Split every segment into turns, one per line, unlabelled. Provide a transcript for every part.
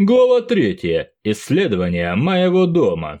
Глава 3. Исследование моего дома.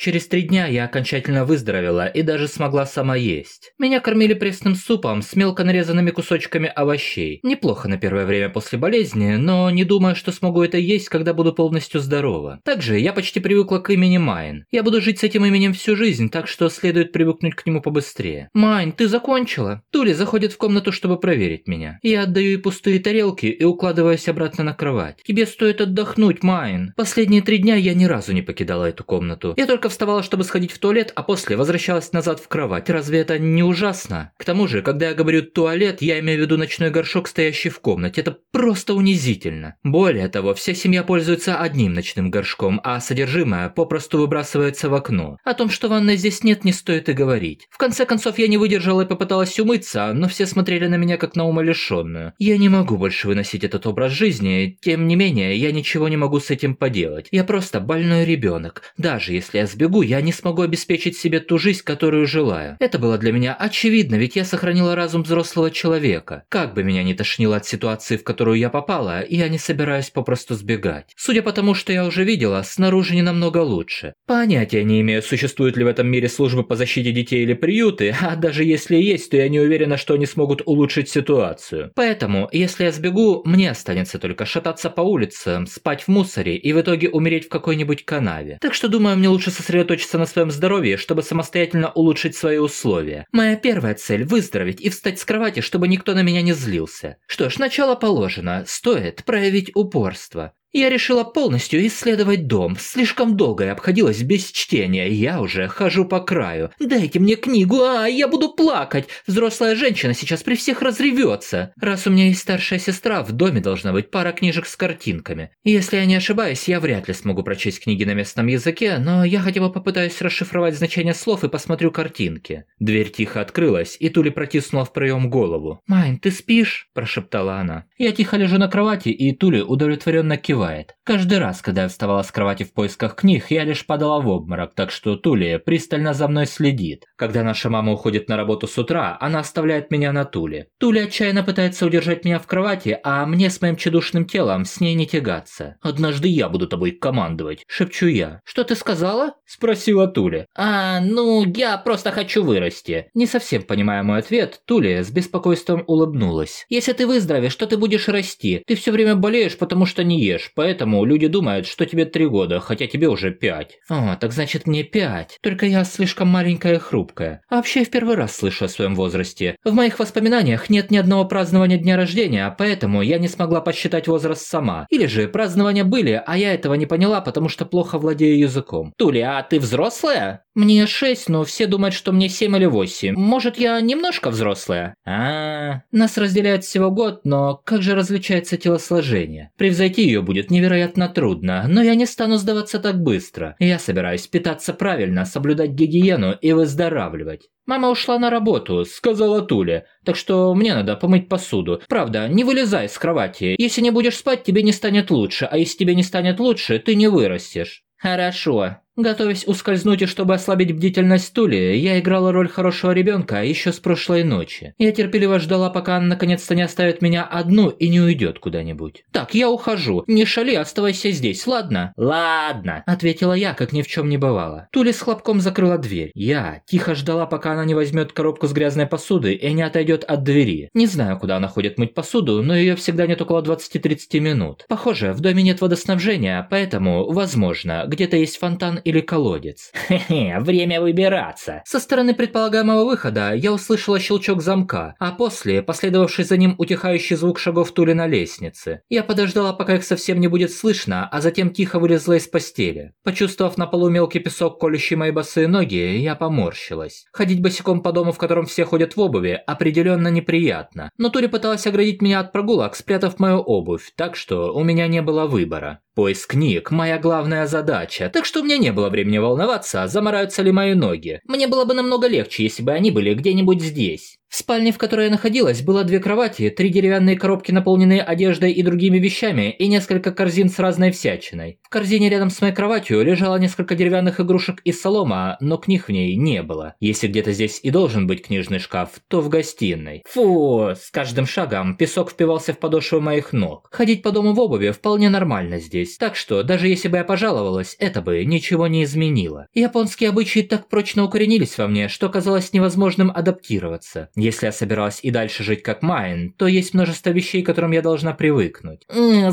Через три дня я окончательно выздоровела и даже смогла сама есть. Меня кормили пресным супом с мелко нарезанными кусочками овощей. Неплохо на первое время после болезни, но не думаю, что смогу это есть, когда буду полностью здорова. Также я почти привыкла к имени Майн. Я буду жить с этим именем всю жизнь, так что следует привыкнуть к нему побыстрее. Майн, ты закончила? Тули заходит в комнату, чтобы проверить меня. Я отдаю ей пустые тарелки и укладываюсь обратно на кровать. Тебе стоит отдохнуть, Майн. Последние три дня я ни разу не покидала эту комнату. Я только вставала, чтобы сходить в туалет, а после возвращалась назад в кровать. Разве это не ужасно? К тому же, когда я говорю «туалет», я имею в виду ночной горшок, стоящий в комнате. Это просто унизительно. Более того, вся семья пользуется одним ночным горшком, а содержимое попросту выбрасывается в окно. О том, что ванной здесь нет, не стоит и говорить. В конце концов, я не выдержала и попыталась умыться, но все смотрели на меня как на умалишенную. Я не могу больше выносить этот образ жизни, тем не менее, я ничего не могу с этим поделать. Я просто больной ребенок. Даже если я сбегу, я не смогу обеспечить себе ту жизнь, которую желаю. Это было для меня очевидно, ведь я сохранила разум взрослого человека. Как бы меня ни тошнило от ситуации, в которую я попала, я не собираюсь попросту сбегать. Судя по тому, что я уже видела, снаружи не намного лучше. Понятия не имею, существуют ли в этом мире службы по защите детей или приюты, а даже если есть, то я не уверена, что они смогут улучшить ситуацию. Поэтому, если я сбегу, мне останется только шататься по улицам, спать в мусоре и в итоге умереть в какой-нибудь канаве. Так что думаю, мне лучше сосредоточиться на своем здоровье, чтобы самостоятельно улучшить свои условия. Моя первая цель – выздороветь и встать с кровати, чтобы никто на меня не злился. Что ж, начало положено. Стоит проявить упорство. Я решила полностью исследовать дом. Слишком долго я обходилась без чтения. Я уже хожу по краю. Дайте мне книгу, а я буду плакать. Взрослая женщина сейчас при всех разревется. Раз у меня есть старшая сестра, в доме должна быть пара книжек с картинками. Если я не ошибаюсь, я вряд ли смогу прочесть книги на местном языке, но я хотя бы попытаюсь расшифровать значение слов и посмотрю картинки. Дверь тихо открылась, и Тули протиснула в проем голову. «Майн, ты спишь?» – прошептала она. Я тихо лежу на кровати, и Тули удовлетворенно кивает бывает. Каждый раз, когда я вставала с кровати в поисках книг, я лишь падала в обморок, так что Тулия пристально за мной следит. Когда наша мама уходит на работу с утра, она оставляет меня на Туле. Туля отчаянно пытается удержать меня в кровати, а мне с моим чудушным телом с ней не тягаться. «Однажды я буду тобой командовать», – шепчу я. «Что ты сказала?» – спросила Туля. «А, ну, я просто хочу вырасти». Не совсем понимая мой ответ, Туля с беспокойством улыбнулась. «Если ты выздоровеешь, что ты будешь расти? Ты все время болеешь, потому что не ешь поэтому люди думают, что тебе три года, хотя тебе уже пять. О, так значит мне пять. Только я слишком маленькая и хрупкая. А вообще в первый раз слышу о своем возрасте. В моих воспоминаниях нет ни одного празднования дня рождения, поэтому я не смогла посчитать возраст сама. Или же празднования были, а я этого не поняла, потому что плохо владею языком. Тули, а ты взрослая? Мне шесть, но все думают, что мне семь или восемь. Может, я немножко взрослая? А, -а, -а. Нас разделяет всего год, но как же различается телосложение? Превзойти ее будет будет невероятно трудно, но я не стану сдаваться так быстро. Я собираюсь питаться правильно, соблюдать гигиену и выздоравливать. «Мама ушла на работу», – сказала Туля. «Так что мне надо помыть посуду. Правда, не вылезай с кровати. Если не будешь спать, тебе не станет лучше, а если тебе не станет лучше, ты не вырастешь». «Хорошо», Готовясь ускользнуть и чтобы ослабить бдительность Тули, я играла роль хорошего ребенка еще с прошлой ночи. Я терпеливо ждала, пока она наконец-то не оставит меня одну и не уйдет куда-нибудь. «Так, я ухожу. Не шали, оставайся здесь, ладно?» «Ладно», — ответила я, как ни в чем не бывало. Тули с хлопком закрыла дверь. Я тихо ждала, пока она не возьмет коробку с грязной посудой и не отойдет от двери. Не знаю, куда она ходит мыть посуду, но ее всегда нет около 20-30 минут. Похоже, в доме нет водоснабжения, поэтому, возможно, где-то есть фонтан или колодец. Хе-хе, время выбираться. Со стороны предполагаемого выхода я услышала щелчок замка, а после последовавший за ним утихающий звук шагов Тули на лестнице. Я подождала, пока их совсем не будет слышно, а затем тихо вылезла из постели. Почувствовав на полу мелкий песок, колющий мои босые ноги, я поморщилась. Ходить босиком по дому, в котором все ходят в обуви, определенно неприятно. Но Тули пыталась оградить меня от прогулок, спрятав мою обувь, так что у меня не было выбора. Поиск книг – моя главная задача, так что у меня не было времени волноваться, замораются ли мои ноги. Мне было бы намного легче, если бы они были где-нибудь здесь. В спальне, в которой я находилась, было две кровати, три деревянные коробки, наполненные одеждой и другими вещами, и несколько корзин с разной всячиной. В корзине рядом с моей кроватью лежало несколько деревянных игрушек из солома, но книг в ней не было. Если где-то здесь и должен быть книжный шкаф, то в гостиной. Фу, с каждым шагом песок впивался в подошвы моих ног. Ходить по дому в обуви вполне нормально здесь, так что даже если бы я пожаловалась, это бы ничего не изменило. Японские обычаи так прочно укоренились во мне, что казалось невозможным адаптироваться. Если я собиралась и дальше жить как Майн, то есть множество вещей, к которым я должна привыкнуть.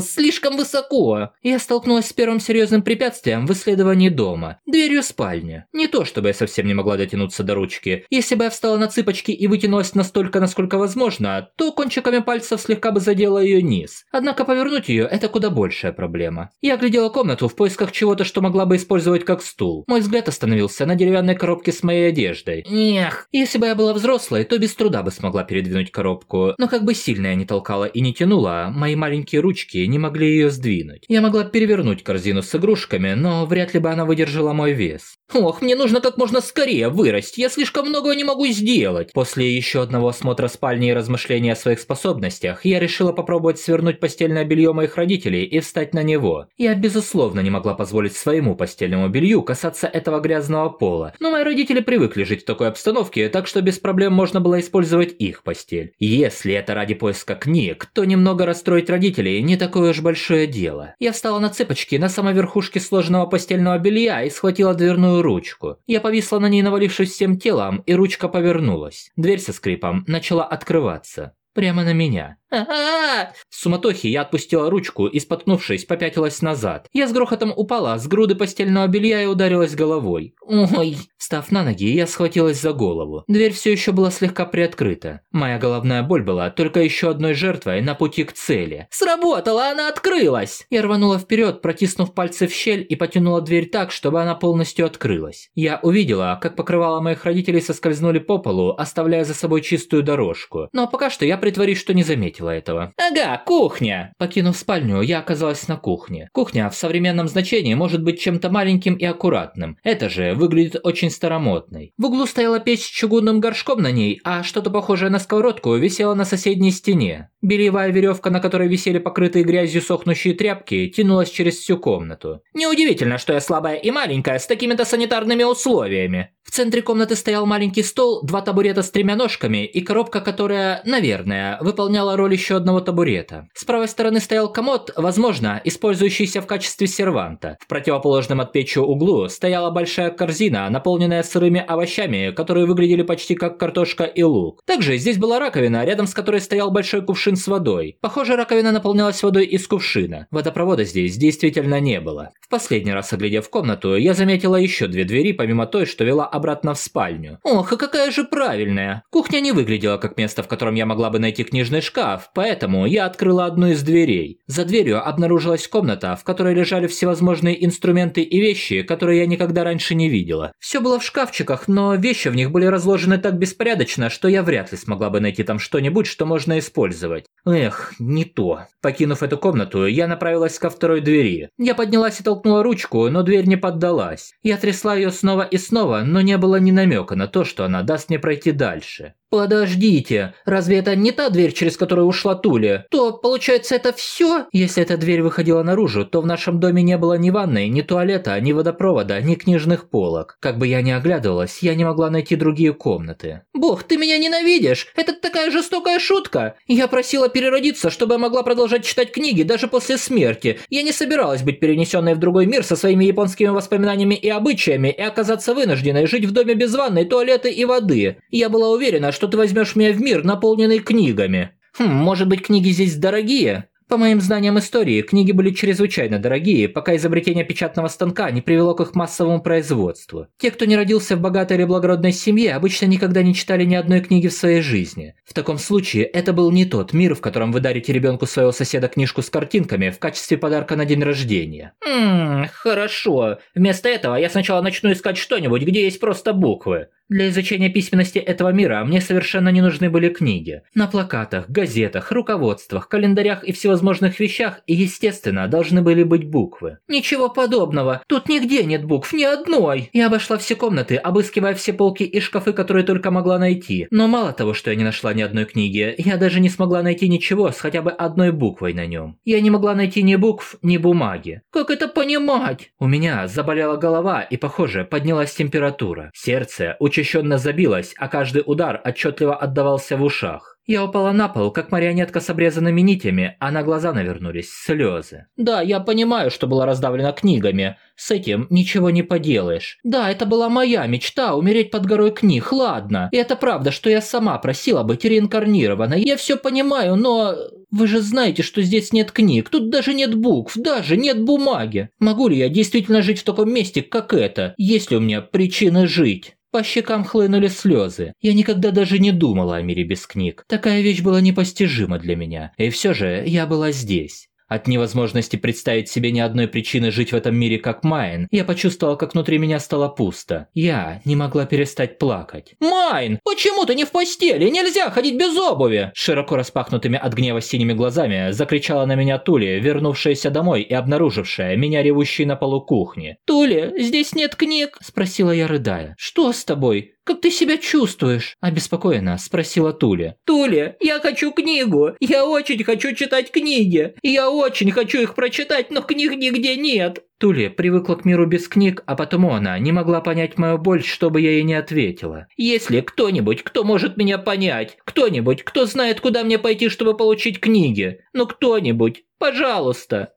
Слишком высоко. Я столкнулась с первым серьезным препятствием в исследовании дома. Дверью спальни. Не то, чтобы я совсем не могла дотянуться до ручки. Если бы я встала на цыпочки и вытянулась настолько, насколько возможно, то кончиками пальцев слегка бы задела ее низ. Однако повернуть ее – это куда большая проблема. Я оглядела комнату в поисках чего-то, что могла бы использовать как стул. Мой взгляд остановился на деревянной коробке с моей одеждой. Эх, если бы я была взрослой, то без труда бы смогла передвинуть коробку, но как бы сильно я не толкала и не тянула, мои маленькие ручки не могли ее сдвинуть. Я могла перевернуть корзину с игрушками, но вряд ли бы она выдержала мой вес. Ох, мне нужно как можно скорее вырасти, я слишком многого не могу сделать. После еще одного осмотра спальни и размышления о своих способностях, я решила попробовать свернуть постельное белье моих родителей и встать на него. Я, безусловно, не могла позволить своему постельному белью касаться этого грязного пола, но мои родители привыкли жить в такой обстановке, так что без проблем можно было использовать их постель. Если это ради поиска книг, то немного расстроить родителей не такое уж большое дело. Я встала на цыпочки на самой верхушке сложенного постельного белья и схватила дверную ручку. Я повисла на ней, навалившись всем телом, и ручка повернулась. Дверь со скрипом начала открываться. Прямо на меня. В суматохе я отпустила ручку и, споткнувшись, попятилась назад. Я с грохотом упала с груды постельного белья и ударилась головой. Ой. Встав на ноги, я схватилась за голову. Дверь все еще была слегка приоткрыта. Моя головная боль была только еще одной жертвой на пути к цели. Сработала, она открылась! Я рванула вперед, протиснув пальцы в щель и потянула дверь так, чтобы она полностью открылась. Я увидела, как покрывала моих родителей соскользнули по полу, оставляя за собой чистую дорожку. Но пока что я притворюсь, что не заметила заметила этого. «Ага, кухня!» Покинув спальню, я оказалась на кухне. Кухня в современном значении может быть чем-то маленьким и аккуратным. Это же выглядит очень старомодной. В углу стояла печь с чугунным горшком на ней, а что-то похожее на сковородку висело на соседней стене. Бельевая веревка, на которой висели покрытые грязью сохнущие тряпки, тянулась через всю комнату. Неудивительно, что я слабая и маленькая с такими-то санитарными условиями. В центре комнаты стоял маленький стол, два табурета с тремя ножками и коробка, которая, наверное, выполняла роль еще одного табурета. С правой стороны стоял комод, возможно, использующийся в качестве серванта. В противоположном от печи углу стояла большая корзина, наполненная сырыми овощами, которые выглядели почти как картошка и лук. Также здесь была раковина, рядом с которой стоял большой кувшин с водой. Похоже, раковина наполнялась водой из кувшина. Водопровода здесь действительно не было. В последний раз оглядев комнату, я заметила еще две двери, помимо той, что вела обратно в спальню. Ох, а какая же правильная. Кухня не выглядела как место, в котором я могла бы найти книжный шкаф, поэтому я открыла одну из дверей. За дверью обнаружилась комната, в которой лежали всевозможные инструменты и вещи, которые я никогда раньше не видела. Все было в шкафчиках, но вещи в них были разложены так беспорядочно, что я вряд ли смогла бы найти там что-нибудь, что можно использовать. Эх, не то. Покинув эту комнату, я направилась ко второй двери. Я поднялась и толкнула ручку, но дверь не поддалась. Я трясла ее снова и снова, но не было ни намека на то, что она даст мне пройти дальше. «Подождите, разве это не та дверь, через которую ушла Туля? То, получается, это все? Если эта дверь выходила наружу, то в нашем доме не было ни ванной, ни туалета, ни водопровода, ни книжных полок. Как бы я ни оглядывалась, я не могла найти другие комнаты. Бог, ты меня ненавидишь! Это такая жестокая шутка! Я просила переродиться, чтобы я могла продолжать читать книги даже после смерти. Я не собиралась быть перенесенной в другой мир со своими японскими воспоминаниями и обычаями и оказаться вынужденной жить в доме без ванной, туалета и воды. Я была уверена, что ты возьмешь меня в мир, наполненный книгами. Хм, может быть, книги здесь дорогие? По моим знаниям истории, книги были чрезвычайно дорогие, пока изобретение печатного станка не привело к их массовому производству. Те, кто не родился в богатой или благородной семье, обычно никогда не читали ни одной книги в своей жизни. В таком случае, это был не тот мир, в котором вы дарите ребенку своего соседа книжку с картинками в качестве подарка на день рождения. Ммм, хорошо. Вместо этого я сначала начну искать что-нибудь, где есть просто буквы. Для изучения письменности этого мира мне совершенно не нужны были книги. На плакатах, газетах, руководствах, календарях и всевозможных вещах, естественно, должны были быть буквы. Ничего подобного. Тут нигде нет букв, ни одной. Я обошла все комнаты, обыскивая все полки и шкафы, которые только могла найти. Но мало того, что я не нашла ни одной книги, я даже не смогла найти ничего с хотя бы одной буквой на нем. Я не могла найти ни букв, ни бумаги. Как это понимать? У меня заболела голова и, похоже, поднялась температура. Сердце учащенно забилось, а каждый удар отчетливо отдавался в ушах. Я упала на пол, как марионетка с обрезанными нитями, а на глаза навернулись слезы. Да, я понимаю, что была раздавлена книгами. С этим ничего не поделаешь. Да, это была моя мечта умереть под горой книг, ладно. И это правда, что я сама просила быть реинкарнированной. Я все понимаю, но... Вы же знаете, что здесь нет книг, тут даже нет букв, даже нет бумаги. Могу ли я действительно жить в таком месте, как это? Есть ли у меня причины жить? По щекам хлынули слезы. Я никогда даже не думала о мире без книг. Такая вещь была непостижима для меня. И все же я была здесь. От невозможности представить себе ни одной причины жить в этом мире как Майн, я почувствовал, как внутри меня стало пусто. Я не могла перестать плакать. «Майн, почему ты не в постели? Нельзя ходить без обуви!» Широко распахнутыми от гнева синими глазами закричала на меня Тули, вернувшаяся домой и обнаружившая меня ревущей на полу кухни. «Тули, здесь нет книг?» – спросила я, рыдая. «Что с тобой? Как ты себя чувствуешь?» – обеспокоенно спросила Туля. «Туля, я хочу книгу! Я очень хочу читать книги! Я очень хочу их прочитать, но книг нигде нет!» Туля привыкла к миру без книг, а потому она не могла понять мою боль, чтобы я ей не ответила. «Если кто-нибудь, кто может меня понять, кто-нибудь, кто знает, куда мне пойти, чтобы получить книги, ну кто-нибудь, пожалуйста!»